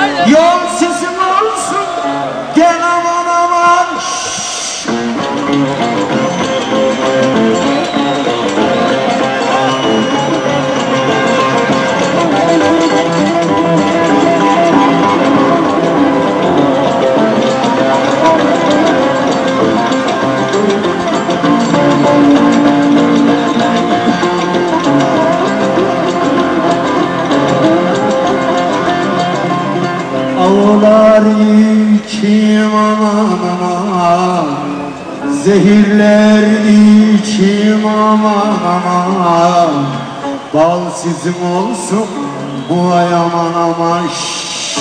Aynen. Yol sesimi Ağlar içim aman aman. Zehirler içim aman aman. Bal sizim olsun bu ay aman aman. Şşş.